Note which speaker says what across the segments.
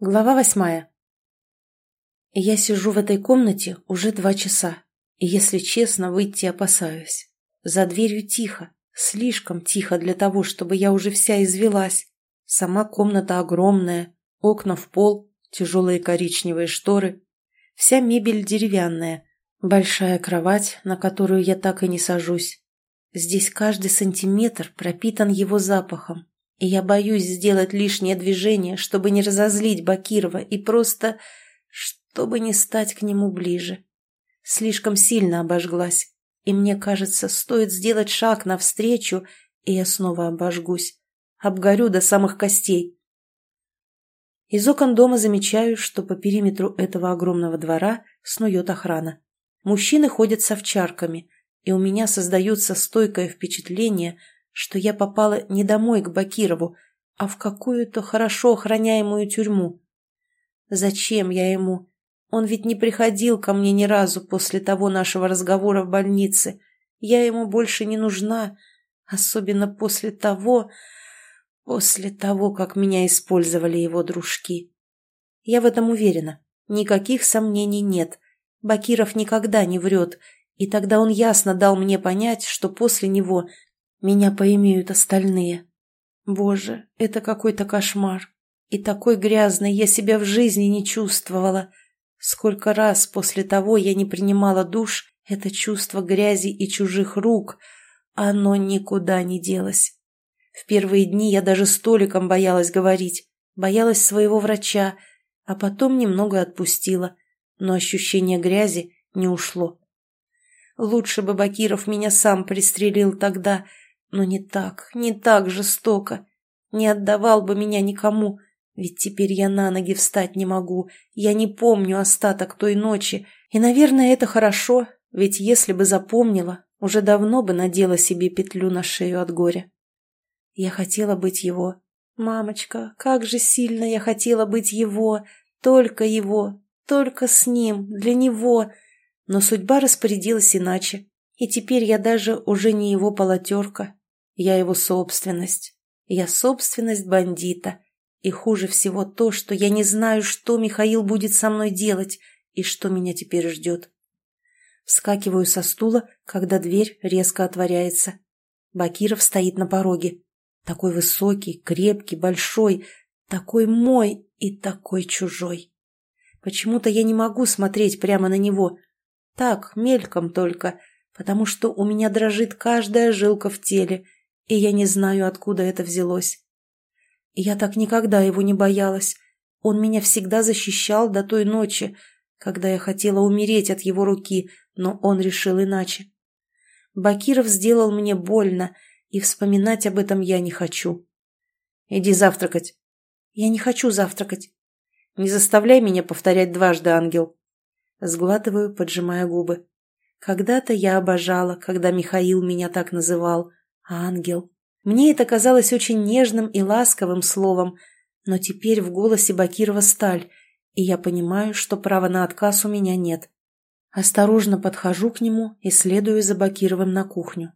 Speaker 1: Глава восьмая. Я сижу в этой комнате уже два часа, и, если честно, выйти опасаюсь. За дверью тихо, слишком тихо для того, чтобы я уже вся извелась. Сама комната огромная, окна в пол, тяжелые коричневые шторы. Вся мебель деревянная, большая кровать, на которую я так и не сажусь. Здесь каждый сантиметр пропитан его запахом, и я боюсь сделать лишнее движение, чтобы не разозлить Бакирова и просто... чтобы не стать к нему ближе. Слишком сильно обожглась, и мне кажется, стоит сделать шаг навстречу, и я снова обожгусь. Обгорю до самых костей. Из окон дома замечаю, что по периметру этого огромного двора снует охрана. Мужчины ходят с овчарками, и у меня создается стойкое впечатление – что я попала не домой к Бакирову, а в какую-то хорошо охраняемую тюрьму. Зачем я ему? Он ведь не приходил ко мне ни разу после того нашего разговора в больнице. Я ему больше не нужна, особенно после того... после того, как меня использовали его дружки. Я в этом уверена. Никаких сомнений нет. Бакиров никогда не врет, и тогда он ясно дал мне понять, что после него меня поимеют остальные. Боже, это какой-то кошмар. И такой грязной я себя в жизни не чувствовала. Сколько раз после того я не принимала душ, это чувство грязи и чужих рук, оно никуда не делось. В первые дни я даже столиком боялась говорить, боялась своего врача, а потом немного отпустила, но ощущение грязи не ушло. Лучше бы Бакиров меня сам пристрелил тогда, но не так, не так жестоко. Не отдавал бы меня никому, ведь теперь я на ноги встать не могу. Я не помню остаток той ночи. И, наверное, это хорошо, ведь если бы запомнила, уже давно бы надела себе петлю на шею от горя. Я хотела быть его. Мамочка, как же сильно я хотела быть его, только его, только с ним, для него. Но судьба распорядилась иначе, и теперь я даже уже не его полотерка, я его собственность. Я собственность бандита. И хуже всего то, что я не знаю, что Михаил будет со мной делать и что меня теперь ждет. Вскакиваю со стула, когда дверь резко отворяется. Бакиров стоит на пороге. Такой высокий, крепкий, большой, такой мой и такой чужой. Почему-то я не могу смотреть прямо на него. Так, мельком только, потому что у меня дрожит каждая жилка в теле — и я не знаю, откуда это взялось. Я так никогда его не боялась. Он меня всегда защищал до той ночи, когда я хотела умереть от его руки, но он решил иначе. Бакиров сделал мне больно, и вспоминать об этом я не хочу. Иди завтракать. Я не хочу завтракать. Не заставляй меня повторять дважды, ангел. Сглатываю, поджимая губы. Когда-то я обожала, когда Михаил меня так называл, Ангел. Мне это казалось очень нежным и ласковым словом, но теперь в голосе Бакирова сталь, и я понимаю, что права на отказ у меня нет. Осторожно подхожу к нему и следую за Бакировым на кухню.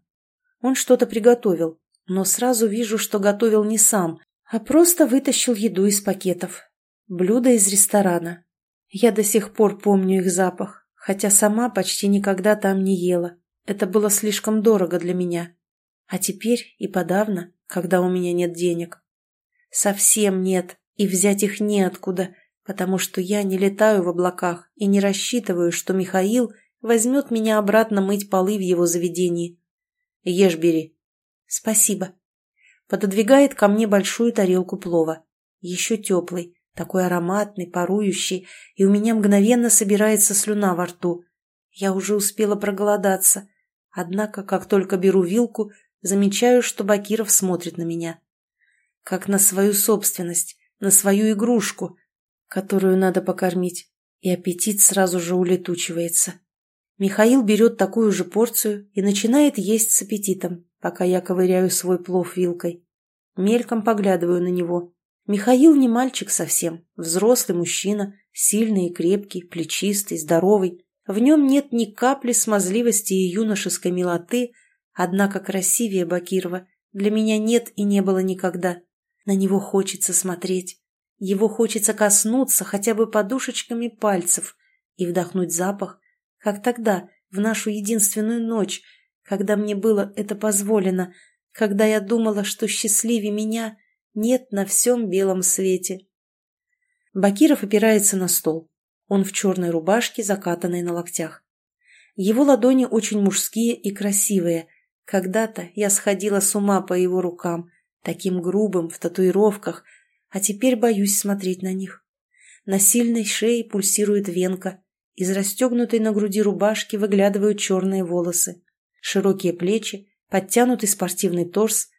Speaker 1: Он что-то приготовил, но сразу вижу, что готовил не сам, а просто вытащил еду из пакетов. Блюдо из ресторана. Я до сих пор помню их запах, хотя сама почти никогда там не ела. Это было слишком дорого для меня. А теперь и подавно, когда у меня нет денег. Совсем нет, и взять их неоткуда, потому что я не летаю в облаках и не рассчитываю, что Михаил возьмет меня обратно мыть полы в его заведении. Ешь, бери. Спасибо. Пододвигает ко мне большую тарелку плова. Еще теплый, такой ароматный, парующий, и у меня мгновенно собирается слюна во рту. Я уже успела проголодаться. Однако, как только беру вилку, замечаю, что Бакиров смотрит на меня. Как на свою собственность, на свою игрушку, которую надо покормить, и аппетит сразу же улетучивается. Михаил берет такую же порцию и начинает есть с аппетитом, пока я ковыряю свой плов вилкой. Мельком поглядываю на него. Михаил не мальчик совсем, взрослый мужчина, сильный и крепкий, плечистый, здоровый. В нем нет ни капли смазливости и юношеской милоты, Однако красивее Бакирова для меня нет и не было никогда. На него хочется смотреть. Его хочется коснуться хотя бы подушечками пальцев и вдохнуть запах, как тогда, в нашу единственную ночь, когда мне было это позволено, когда я думала, что счастливее меня нет на всем белом свете. Бакиров опирается на стол. Он в черной рубашке, закатанной на локтях. Его ладони очень мужские и красивые. Когда-то я сходила с ума по его рукам, таким грубым, в татуировках, а теперь боюсь смотреть на них. На сильной шее пульсирует венка, из расстегнутой на груди рубашки выглядывают черные волосы. Широкие плечи, подтянутый спортивный торс.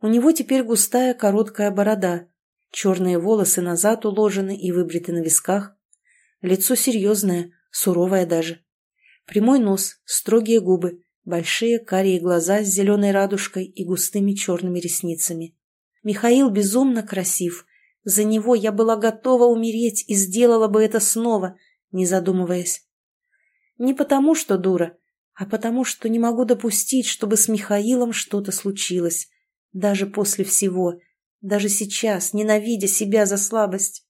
Speaker 1: У него теперь густая короткая борода, черные волосы назад уложены и выбриты на висках. Лицо серьезное, суровое даже. Прямой нос, строгие губы, большие карие глаза с зеленой радужкой и густыми черными ресницами. Михаил безумно красив. За него я была готова умереть и сделала бы это снова, не задумываясь. Не потому, что дура, а потому, что не могу допустить, чтобы с Михаилом что-то случилось. Даже после всего. Даже сейчас, ненавидя себя за слабость.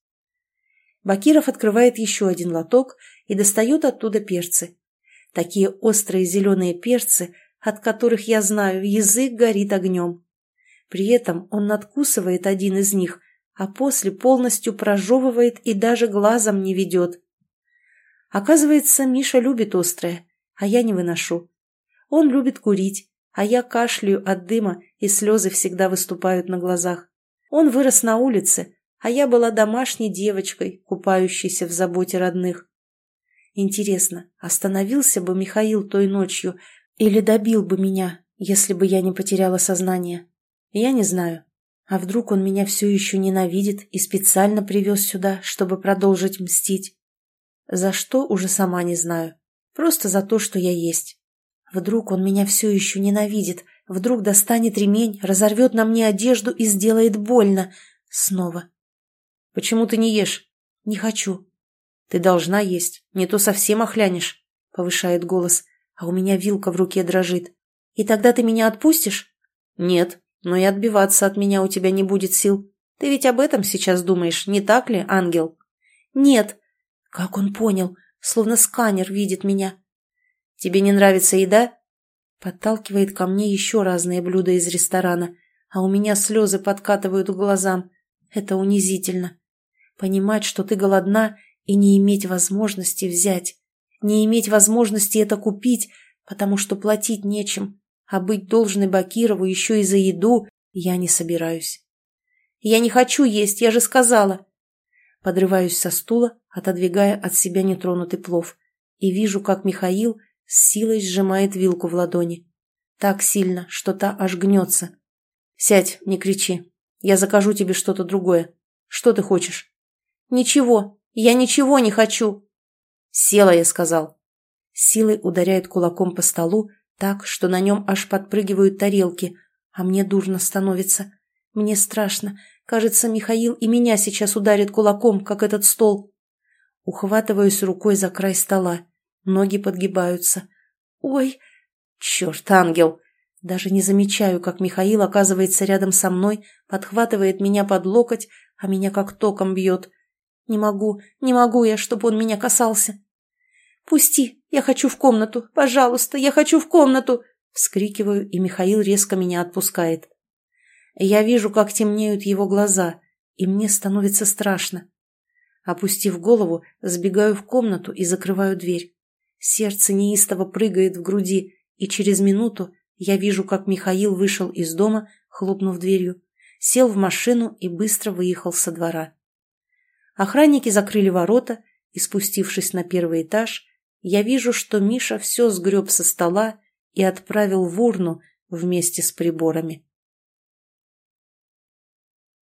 Speaker 1: Бакиров открывает еще один лоток и достает оттуда перцы. Такие острые зеленые перцы, от которых, я знаю, язык горит огнем. При этом он надкусывает один из них, а после полностью прожевывает и даже глазом не ведет. Оказывается, Миша любит острое, а я не выношу. Он любит курить, а я кашляю от дыма, и слезы всегда выступают на глазах. Он вырос на улице, а я была домашней девочкой, купающейся в заботе родных. Интересно, остановился бы Михаил той ночью или добил бы меня, если бы я не потеряла сознание? Я не знаю. А вдруг он меня все еще ненавидит и специально привез сюда, чтобы продолжить мстить? За что, уже сама не знаю. Просто за то, что я есть. Вдруг он меня все еще ненавидит, вдруг достанет ремень, разорвет на мне одежду и сделает больно. Снова. «Почему ты не ешь?» «Не хочу». «Ты должна есть, не то совсем охлянешь», — повышает голос, а у меня вилка в руке дрожит. «И тогда ты меня отпустишь?» «Нет, но и отбиваться от меня у тебя не будет сил. Ты ведь об этом сейчас думаешь, не так ли, ангел?» «Нет». Как он понял? словно сканер видит меня. «Тебе не нравится еда?» Подталкивает ко мне еще разные блюда из ресторана, а у меня слезы подкатывают к глазам. Это унизительно. Понимать, что ты голодна, и не иметь возможности взять. Не иметь возможности это купить, потому что платить нечем, а быть должной Бакирову еще и за еду я не собираюсь. «Я не хочу есть, я же сказала!» Подрываюсь со стула, отодвигая от себя нетронутый плов, и вижу, как Михаил с силой сжимает вилку в ладони. Так сильно, что та аж гнется. «Сядь, не кричи. Я закажу тебе что-то другое. Что ты хочешь?» «Ничего. Я ничего не хочу!» «Села, я сказал». Силой ударяет кулаком по столу так, что на нем аж подпрыгивают тарелки, а мне дурно становится. Мне страшно, Кажется, Михаил и меня сейчас ударит кулаком, как этот стол. Ухватываюсь рукой за край стола. Ноги подгибаются. Ой, черт, ангел! Даже не замечаю, как Михаил оказывается рядом со мной, подхватывает меня под локоть, а меня как током бьет. Не могу, не могу я, чтобы он меня касался. «Пусти, я хочу в комнату, пожалуйста, я хочу в комнату!» Вскрикиваю, и Михаил резко меня отпускает. Я вижу, как темнеют его глаза, и мне становится страшно. Опустив голову, сбегаю в комнату и закрываю дверь. Сердце неистово прыгает в груди, и через минуту я вижу, как Михаил вышел из дома, хлопнув дверью, сел в машину и быстро выехал со двора. Охранники закрыли ворота, и, спустившись на первый этаж, я вижу, что Миша все сгреб со стола и отправил в урну вместе с приборами.